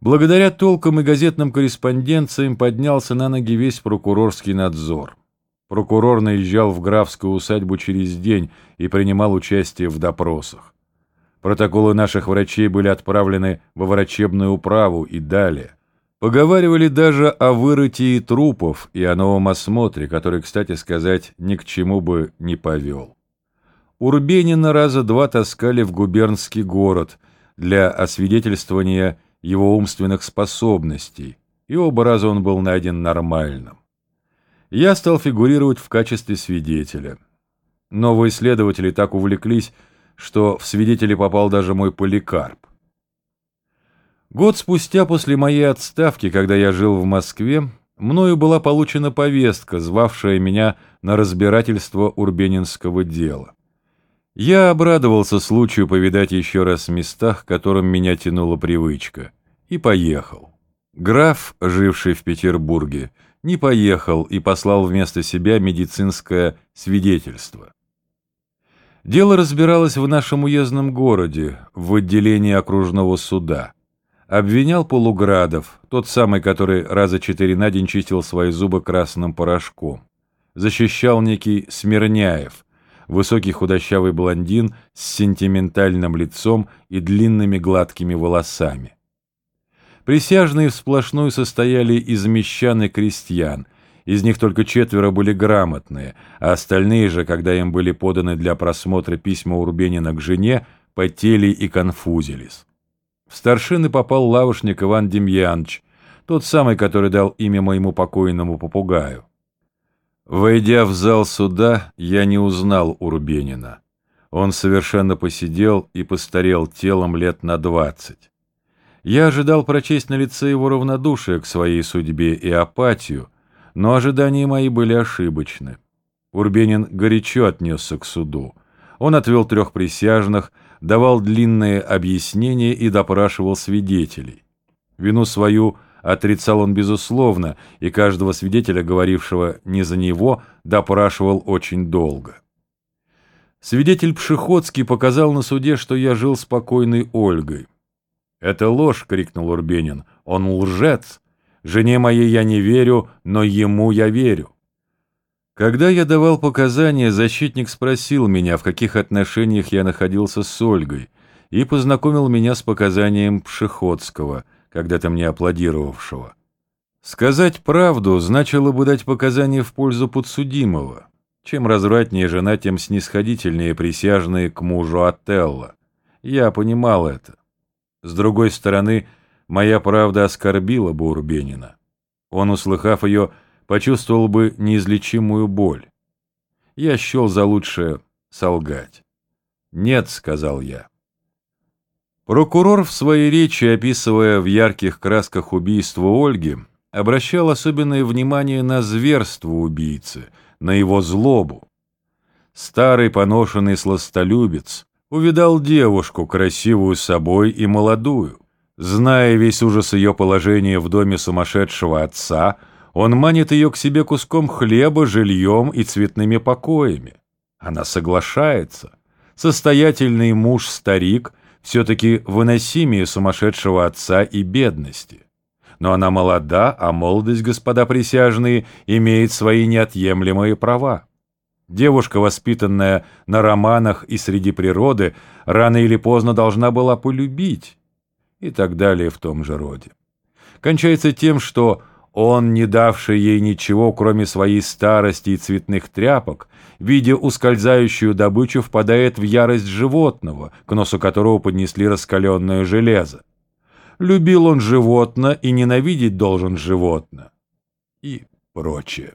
Благодаря толкам и газетным корреспонденциям поднялся на ноги весь прокурорский надзор. Прокурор наезжал в графскую усадьбу через день и принимал участие в допросах. Протоколы наших врачей были отправлены во врачебную управу и далее. Поговаривали даже о вырытии трупов и о новом осмотре, который, кстати сказать, ни к чему бы не повел. Урбенина раза два таскали в губернский город для освидетельствования его умственных способностей, и оба раза он был найден нормальным. Я стал фигурировать в качестве свидетеля. Новые следователи так увлеклись, что в свидетели попал даже мой поликарп. Год спустя после моей отставки, когда я жил в Москве, мною была получена повестка, звавшая меня на разбирательство урбенинского дела. Я обрадовался случаю повидать еще раз местах, которым меня тянула привычка, и поехал. Граф, живший в Петербурге, не поехал и послал вместо себя медицинское свидетельство. Дело разбиралось в нашем уездном городе, в отделении окружного суда. Обвинял Полуградов, тот самый, который раза четыре на день чистил свои зубы красным порошком. Защищал некий Смирняев, высокий худощавый блондин с сентиментальным лицом и длинными гладкими волосами. Присяжные всплошную состояли из мещан и крестьян, из них только четверо были грамотные, а остальные же, когда им были поданы для просмотра письма Урбенина к жене, потели и конфузились. В старшины попал лавошник Иван Демьянович, тот самый, который дал имя моему покойному попугаю. Войдя в зал суда, я не узнал Урбенина. Он совершенно посидел и постарел телом лет на двадцать. Я ожидал прочесть на лице его равнодушие к своей судьбе и апатию, но ожидания мои были ошибочны. Урбенин горячо отнесся к суду. Он отвел трех присяжных, давал длинные объяснения и допрашивал свидетелей. Вину свою отрицал он безусловно, и каждого свидетеля, говорившего не за него, допрашивал очень долго. Свидетель Пшеходский показал на суде, что я жил спокойной Ольгой. «Это ложь!» — крикнул Урбенин. «Он лжец! Жене моей я не верю, но ему я верю». Когда я давал показания, защитник спросил меня, в каких отношениях я находился с Ольгой, и познакомил меня с показанием Пшеходского, когда-то мне аплодировавшего. Сказать правду значило бы дать показания в пользу подсудимого. Чем развратнее жена, тем снисходительнее присяжные к мужу Отелло. Я понимал это. С другой стороны, моя правда оскорбила бы Урбенина. Он, услыхав ее, почувствовал бы неизлечимую боль. Я счел за лучшее солгать. «Нет», — сказал я. Прокурор в своей речи, описывая в ярких красках убийство Ольги, обращал особенное внимание на зверство убийцы, на его злобу. Старый поношенный сластолюбец увидал девушку, красивую собой и молодую. Зная весь ужас ее положения в доме сумасшедшего отца, он манит ее к себе куском хлеба, жильем и цветными покоями. Она соглашается. Состоятельный муж-старик все-таки выносимее сумасшедшего отца и бедности. Но она молода, а молодость, господа присяжные, имеет свои неотъемлемые права. Девушка, воспитанная на романах и среди природы, рано или поздно должна была полюбить, и так далее в том же роде. Кончается тем, что он, не давший ей ничего, кроме своей старости и цветных тряпок, видя ускользающую добычу, впадает в ярость животного, к носу которого поднесли раскаленное железо. Любил он животно и ненавидеть должен животно. И прочее.